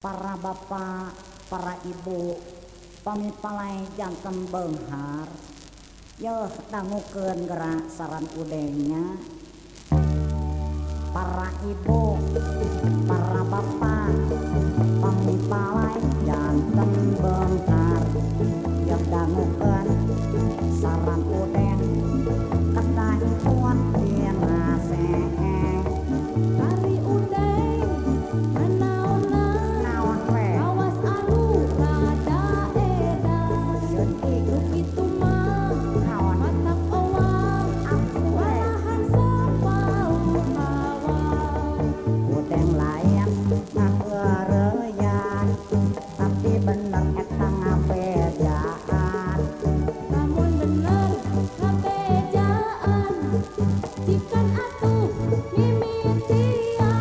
para bapak, para ibu, pamipalai jantan benghar, yo ya kamu gerak saran udengnya. Para ibu, para bapak, pamipalai jantan benghar, yo ya dangukeun jika aku mimpi dia